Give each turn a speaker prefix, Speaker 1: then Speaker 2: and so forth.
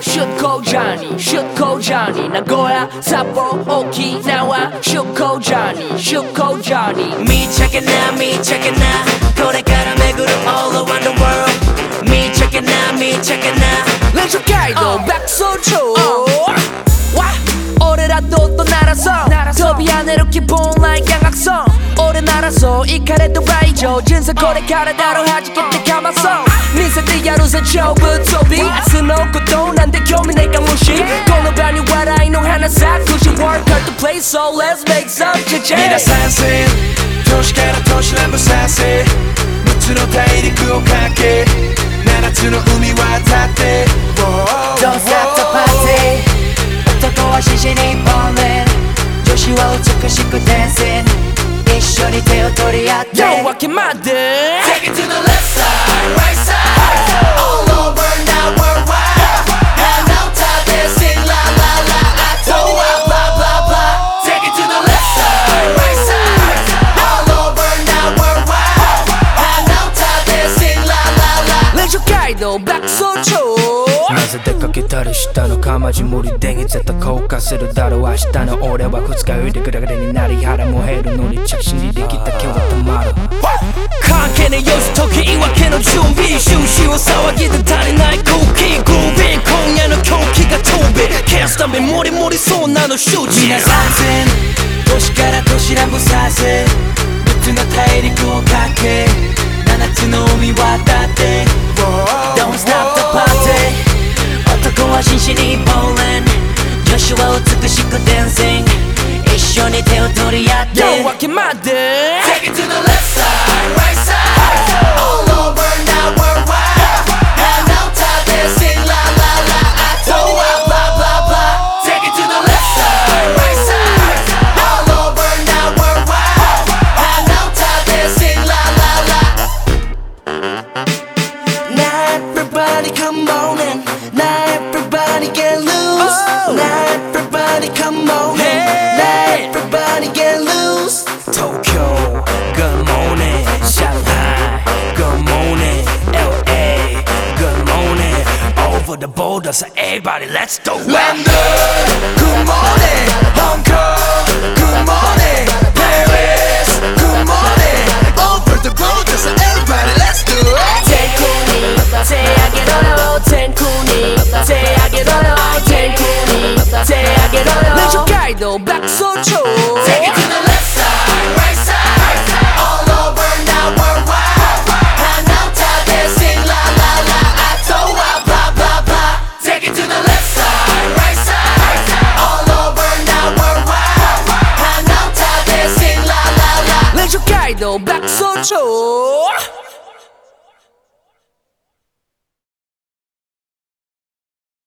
Speaker 1: 슈코 자니 슈코 자니 나고야 삿포로 오키나와 슈코 자니 슈코 자니
Speaker 2: 見ちゃけな見ちゃけなこれから巡る all around the world 見ちゃけな見ちゃけな
Speaker 1: 렌즈 가이도 백소초 와 오래라도 또 날아서 더비 안으로 기본 like 양악성 오래 날아서 이 카레도 라이죠 진짜 고래 카레다로 하지겠대 감았어 ぶ遊び明日のことなんて興味ないかもし、yeah. この場に笑いの花咲くし Work hard to play. So let's make some change.
Speaker 3: 皆さんせ年から年なんぼさせ6つの大陸をかけ7つの海渡って
Speaker 2: ドンスカットパーティー男は獅子にボンメン女子は美しく転生一緒に手を取り合って
Speaker 1: 夜明けまで
Speaker 2: Take it to the left.
Speaker 1: 爆走
Speaker 4: なぜ出かけたりしたのかマジ無理でに絶対後悔するだろう明日の俺は二日酔いでグラグラになり腹も減るのに着信にできた今はたまる関係ねえよしとき言い訳の準備終始を騒ぎで足りない空気グービー今夜の狂気が飛び消すためモリモリそうなの周知
Speaker 3: 皆ん戦年から年らぶさせ3つの大陸をかけ7つの海渡
Speaker 2: は紳士にボール女子は美しく dancing 一緒に手を取り合って
Speaker 1: Yo I can my day
Speaker 2: Take it to the left side, right side All over now worldwide And now time dancing la la la I told ya blah blah blah Take it to the left side, right side All over now worldwide And now time dancing la la la
Speaker 3: Now everybody come on in Now everybody come on in
Speaker 1: Hey.
Speaker 3: Now everybody get loose
Speaker 4: Tokyo, good morning. Shanghai, good morning. LA, good morning. Over the border, so everybody, let's go.
Speaker 3: London, good morning Hong Kong, good morning Paris, though, back so
Speaker 1: choke.
Speaker 2: Take it to the left side, right side, right side. all over now worldwide. Hanata dancing la la la, atoa blah blah blah. Take it to the left side, right side, right side. all over now worldwide. Hanata dancing la la la.
Speaker 1: 连续改都 back so choke.